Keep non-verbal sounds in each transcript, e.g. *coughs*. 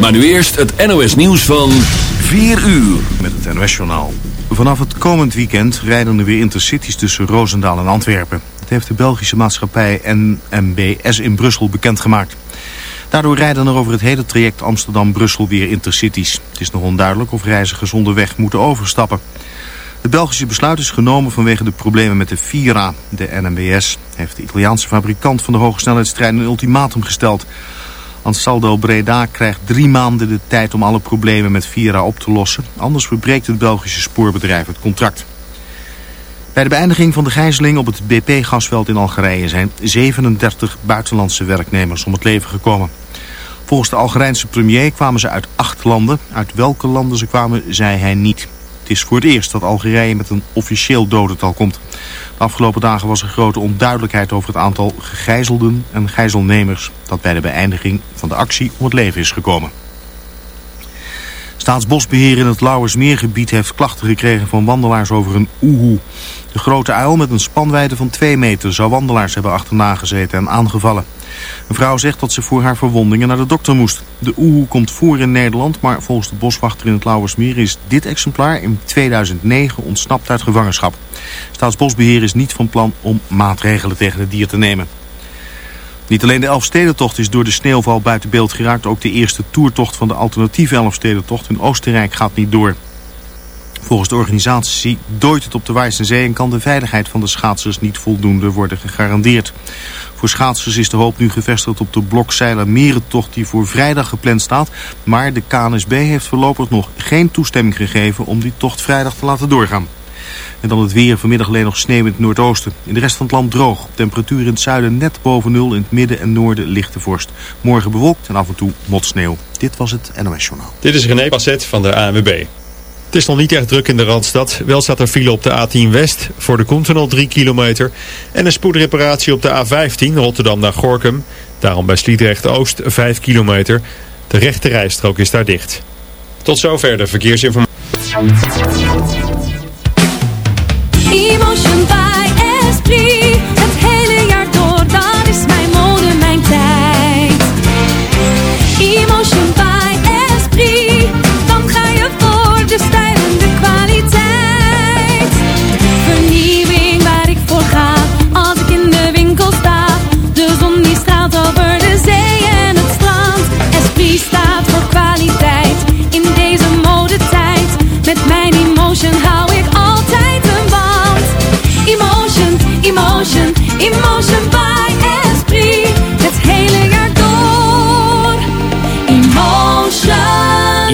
Maar nu eerst het NOS nieuws van 4 uur. Met het NOS journaal. Vanaf het komend weekend rijden er weer intercities tussen Roosendaal en Antwerpen. Dat heeft de Belgische maatschappij NMBS in Brussel bekendgemaakt. Daardoor rijden er over het hele traject Amsterdam-Brussel weer intercities. Het is nog onduidelijk of reizigers onderweg moeten overstappen. Het Belgische besluit is genomen vanwege de problemen met de Vira. De NMBS heeft de Italiaanse fabrikant van de hogesnelheidstrein een ultimatum gesteld. Ansaldo Breda krijgt drie maanden de tijd om alle problemen met Vira op te lossen. Anders verbreekt het Belgische spoorbedrijf het contract. Bij de beëindiging van de gijzeling op het BP-gasveld in Algerije zijn 37 buitenlandse werknemers om het leven gekomen. Volgens de Algerijnse premier kwamen ze uit acht landen. Uit welke landen ze kwamen, zei hij niet. Het is voor het eerst dat Algerije met een officieel dodental komt. De afgelopen dagen was er grote onduidelijkheid over het aantal gegijzelden en gijzelnemers... dat bij de beëindiging van de actie om het leven is gekomen. Staatsbosbeheer in het Lauwersmeergebied heeft klachten gekregen van wandelaars over een oehoe. De grote uil met een spanwijdte van 2 meter zou wandelaars hebben achterna gezeten en aangevallen. Een vrouw zegt dat ze voor haar verwondingen naar de dokter moest. De oehoe komt voor in Nederland, maar volgens de boswachter in het Lauwersmeer is dit exemplaar in 2009 ontsnapt uit gevangenschap. Staatsbosbeheer is niet van plan om maatregelen tegen het dier te nemen. Niet alleen de Elfstedentocht is door de sneeuwval buiten beeld geraakt. Ook de eerste toertocht van de alternatieve Elfstedentocht in Oostenrijk gaat niet door. Volgens de organisatie dooit het op de Wijzenzee en kan de veiligheid van de schaatsers niet voldoende worden gegarandeerd. Voor schaatsers is de hoop nu gevestigd op de blokzeiler Merentocht die voor vrijdag gepland staat. Maar de KNSB heeft voorlopig nog geen toestemming gegeven om die tocht vrijdag te laten doorgaan. En dan het weer. Vanmiddag alleen nog sneeuw in het noordoosten. In de rest van het land droog. Temperatuur in het zuiden net boven nul. In het midden en noorden lichte vorst. Morgen bewolkt en af en toe motsneeuw. Dit was het NOS Journaal. Dit is René Passet van de ANWB. Het is nog niet echt druk in de Randstad. Wel staat er file op de A10 West voor de Continental 3 kilometer. En een spoedreparatie op de A15 Rotterdam naar Gorkum. Daarom bij Sliedrecht Oost 5 kilometer. De rechte rijstrook is daar dicht. Tot zover de verkeersinformatie.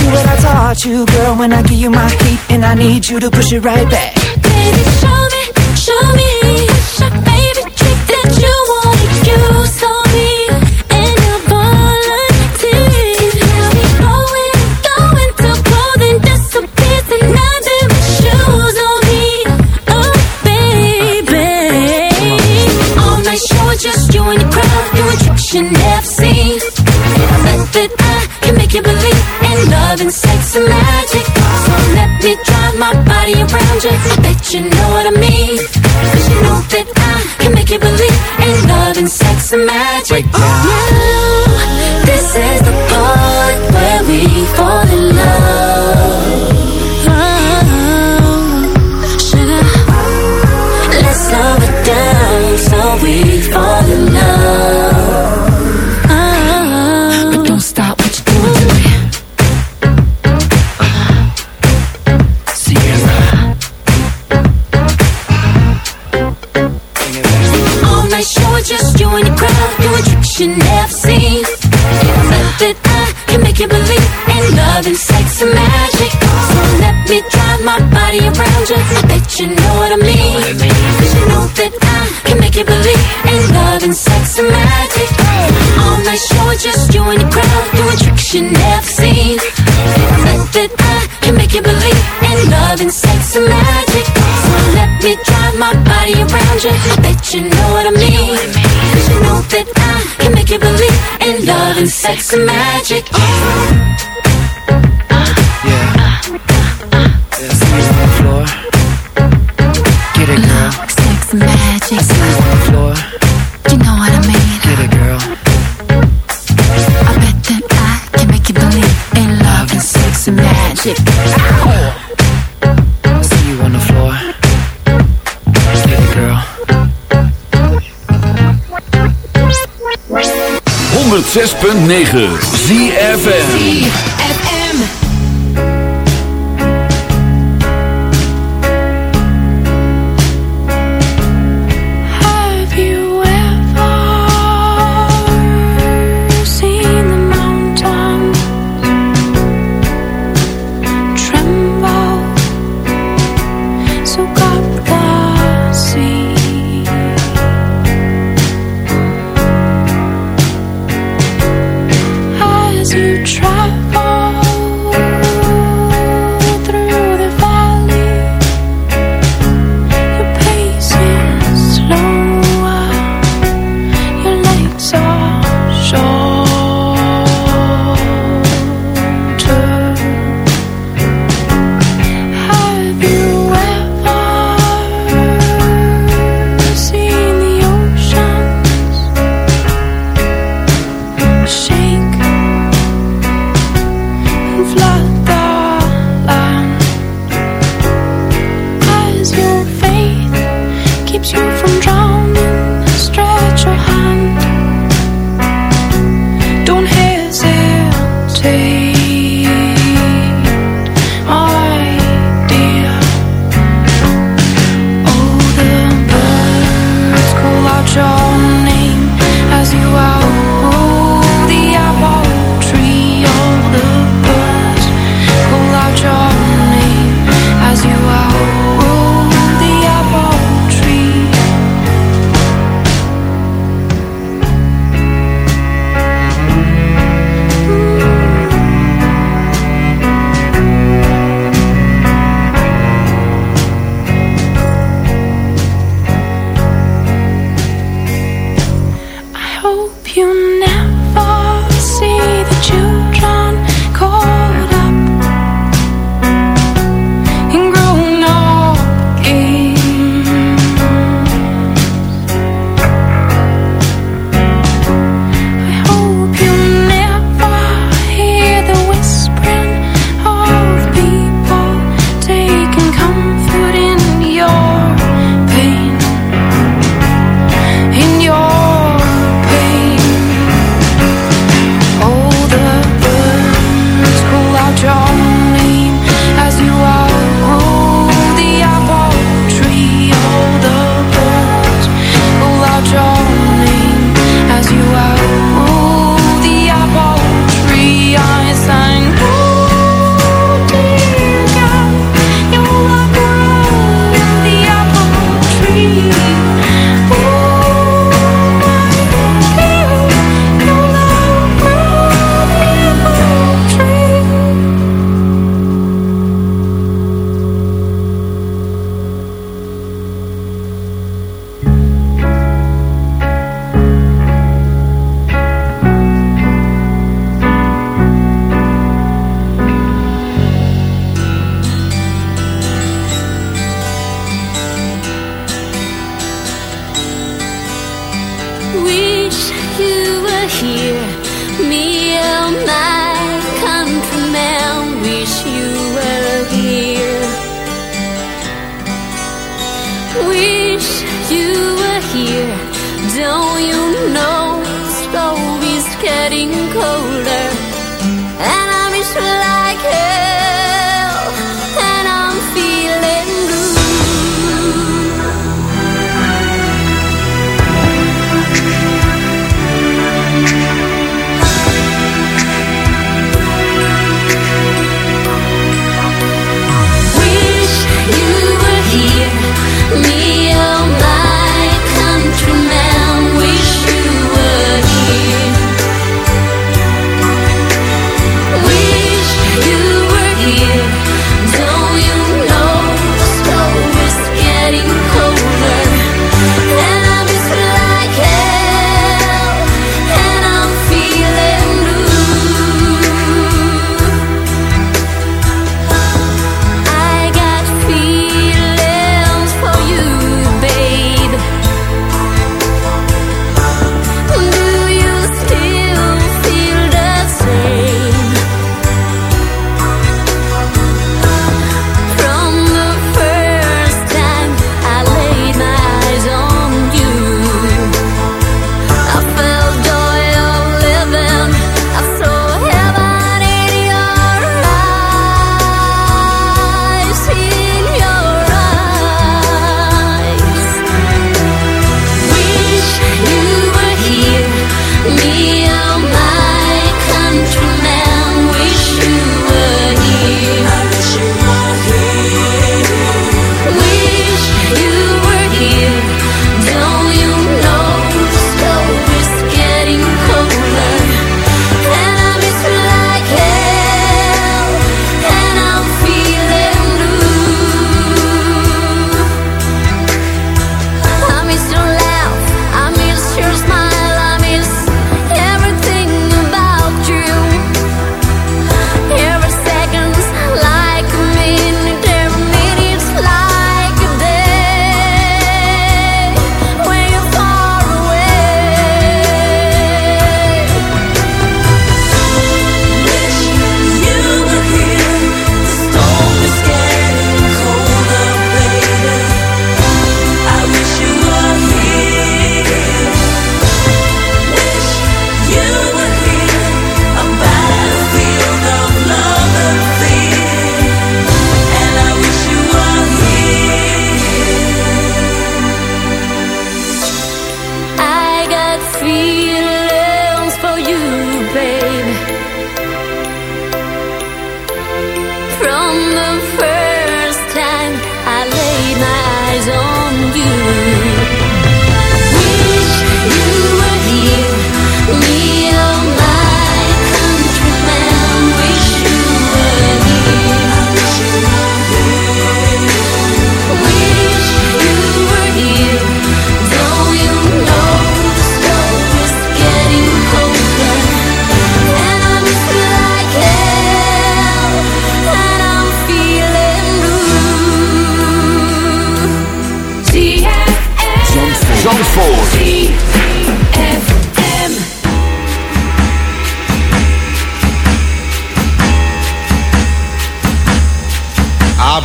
do what I taught you, girl, when I give you my heat and I need you to push it right back. Baby, show me, show me it's your favorite trick that you wanna use on me. And your volunteer. Now we going, going to clothing disappears and nothing but shoes on me. Oh, baby. All night show, just you and your crowd doing tricks you never seen. Think that I can make you believe. Love and sex and magic. So let me drive my body around you. Bet you know what I mean. Cause you know that I can make you believe in love and sex and magic. Now, yeah, this is the part where we fall in love. Body around you. I bet you know what I mean. Cause you know that I can make you believe in love and sex and magic. All night show just you and your crowd doing tricks you never seen. But that I can make you believe in love and sex and magic. So let me drive my body around you. Bet you know what I mean. Cause you know that I can make you believe in love and sex and magic. See 106.9 ZFN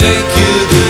take you to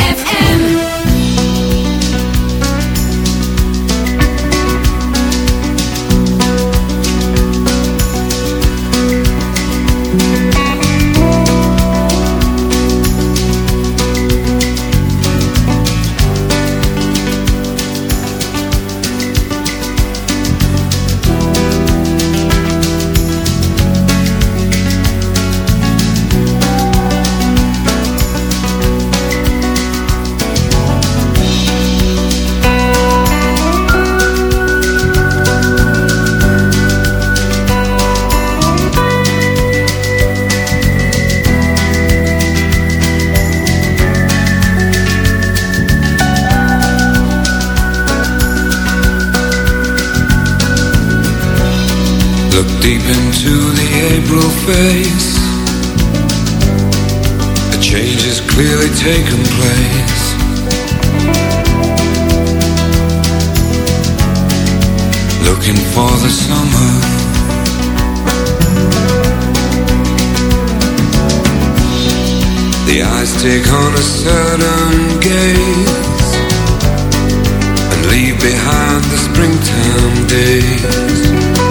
Look deep into the April face. A change has clearly taken place. Looking for the summer. The eyes take on a certain gaze And leave behind the springtime days.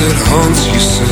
That haunts you so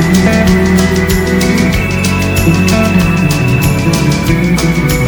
Thank you.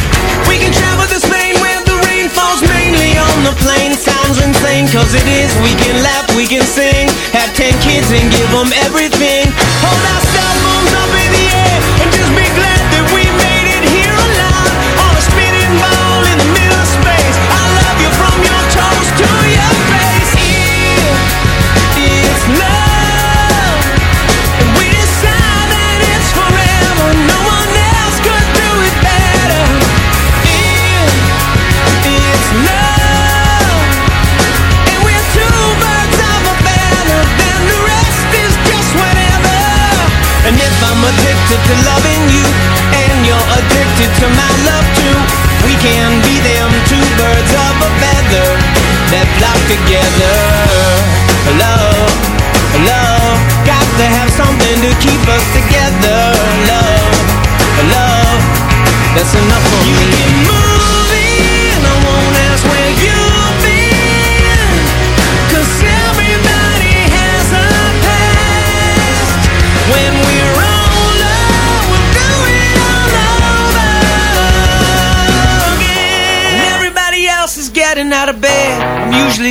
We can travel to Spain where the rain falls mainly on the plain. Sounds insane, cause it is. We can laugh, we can sing. Have ten kids and give them everything. Hold our together. Love, love, got to have something to keep us together. Love, love, that's enough for me. You move in, I won't ask where you've everybody has a past. When we're getting out of bed. I'm usually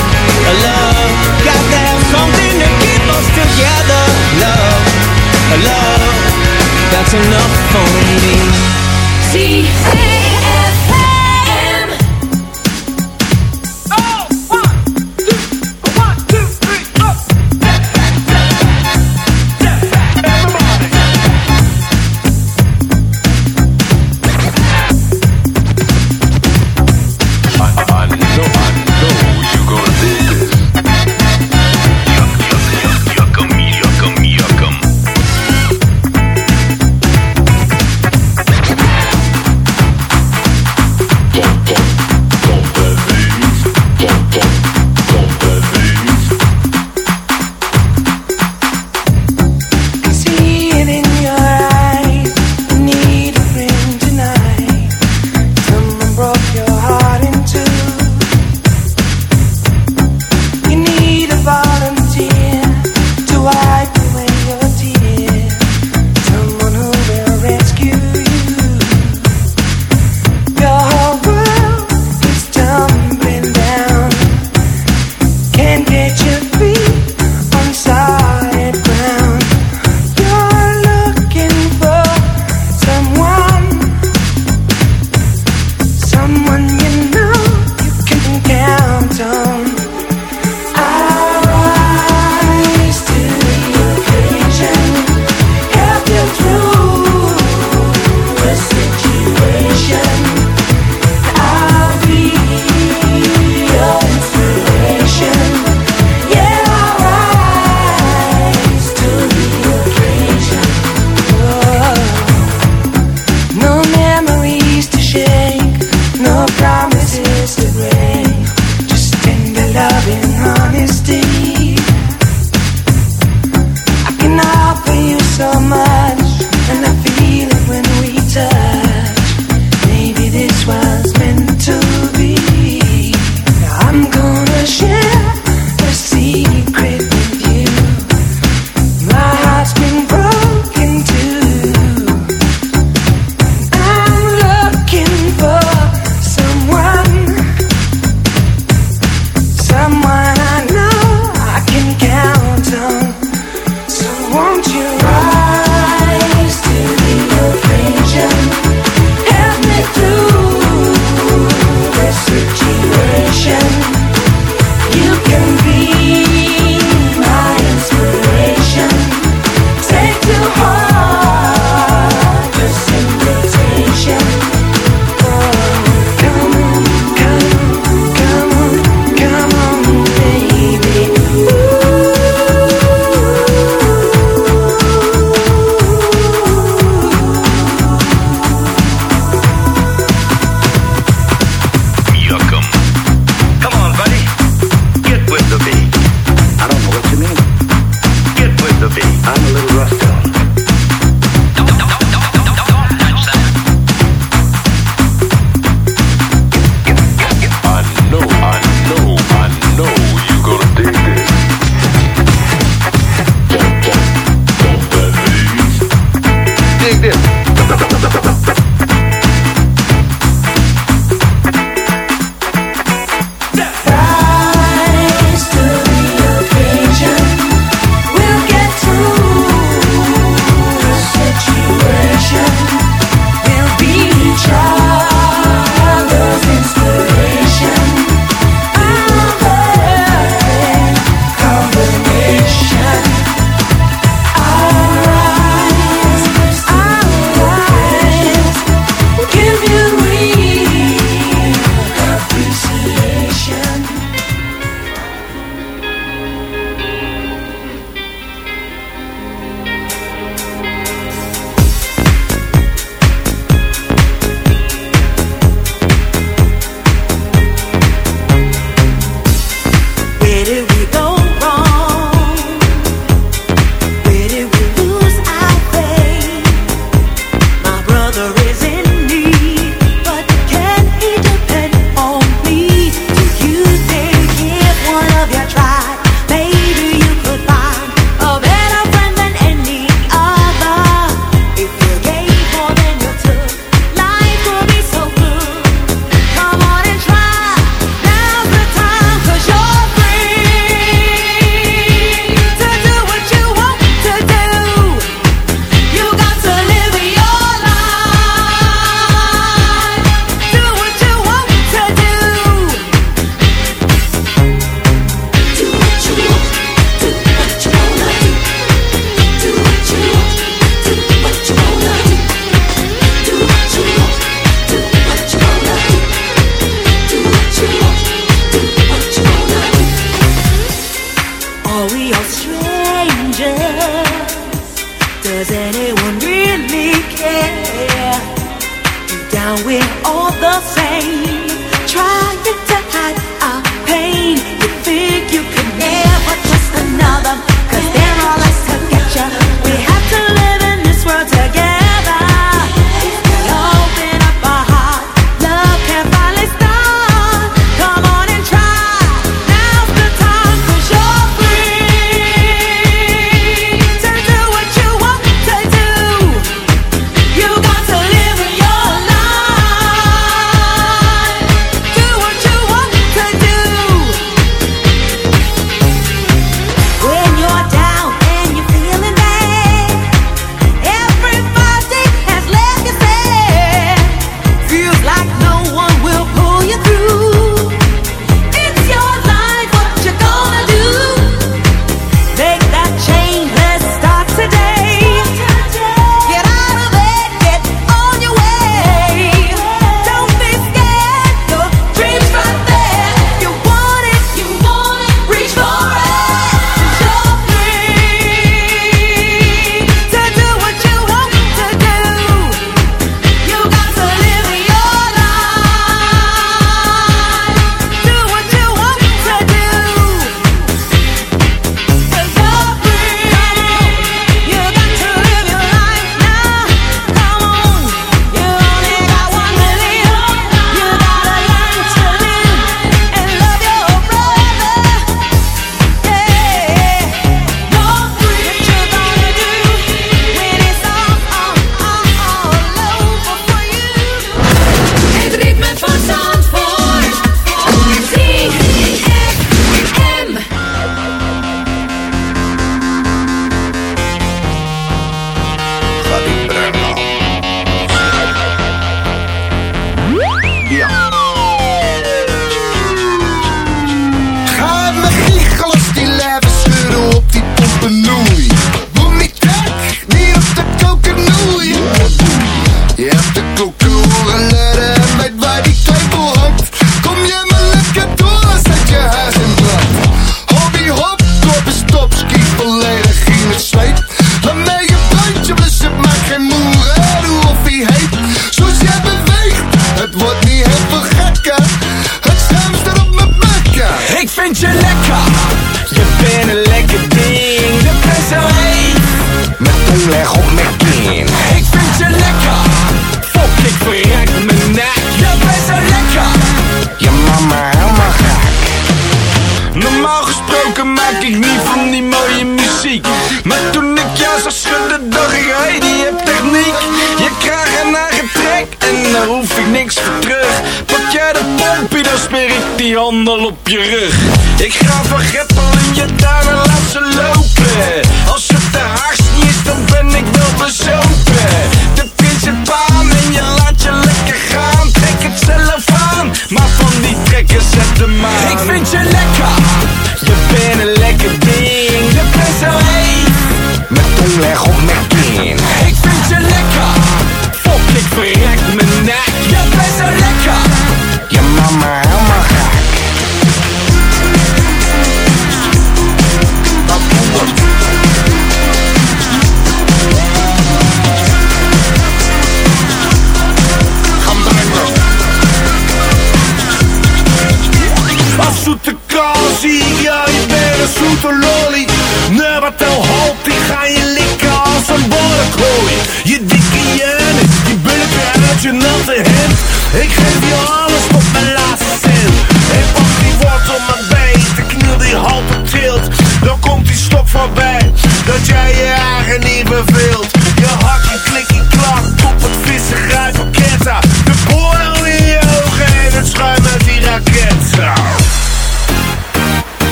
same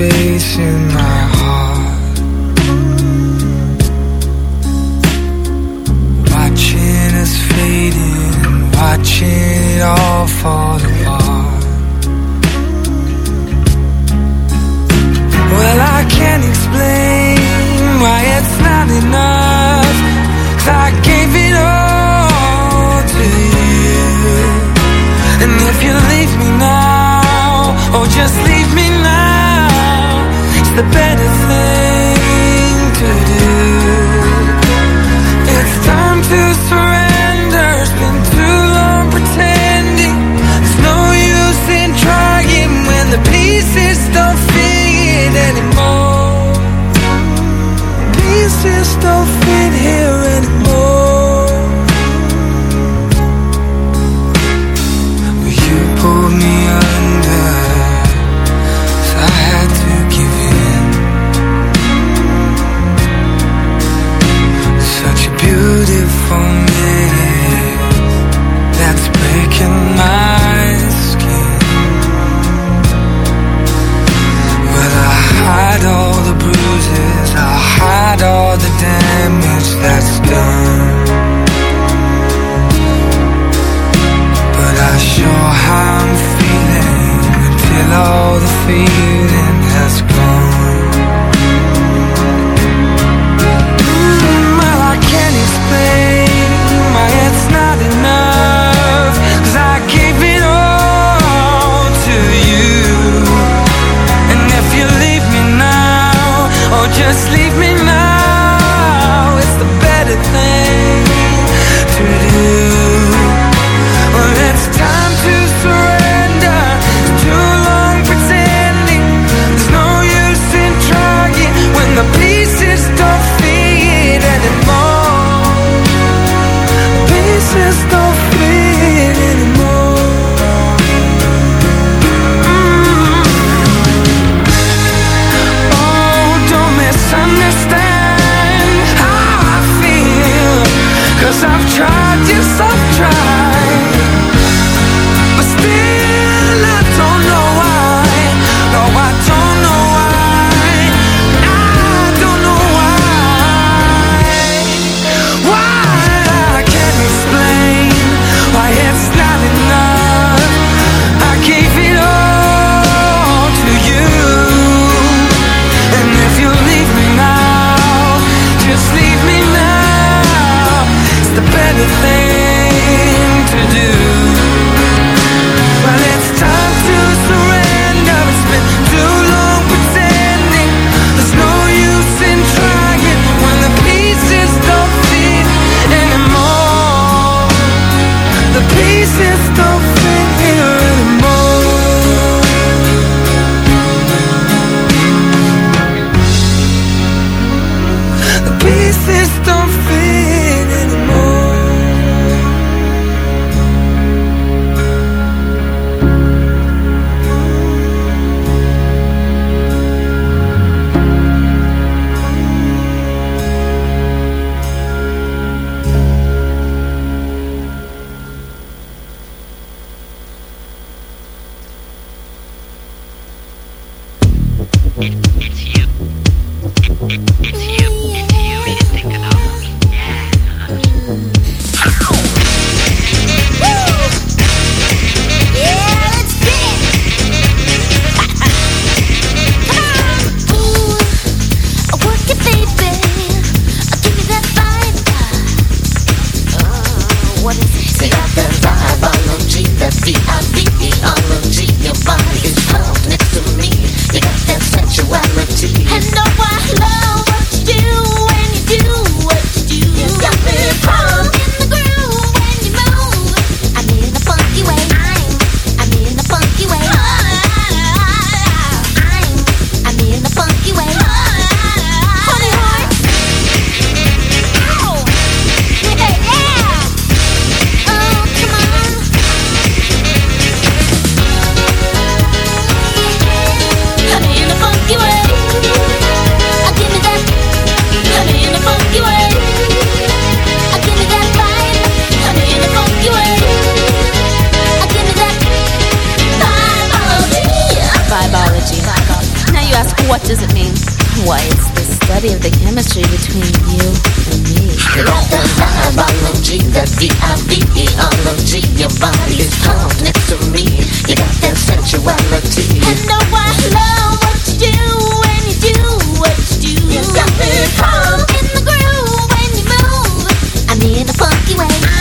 space in A funky way.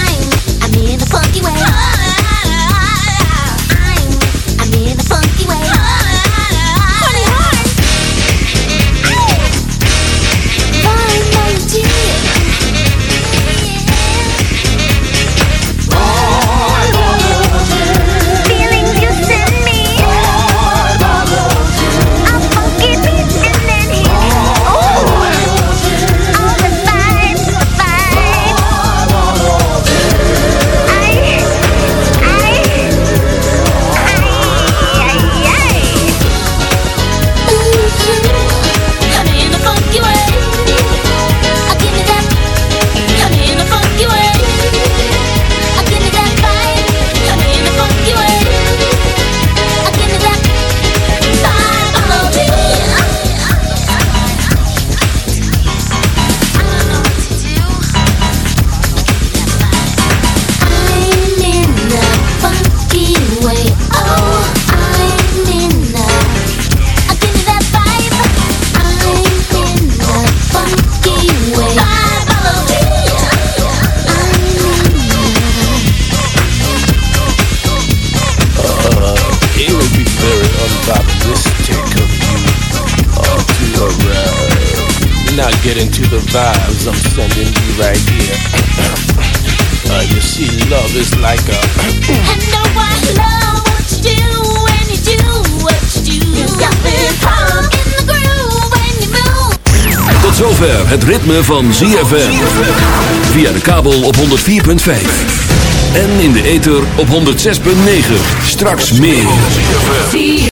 Vibes I'm sending you right here. *coughs* uh, you see, love is like a. I know I love what you do when you do what you do. You got me in the groove when you move. Tot zover het ritme van ZFM. Via de kabel op 104.5. En in de ether op 106.9. Straks meer.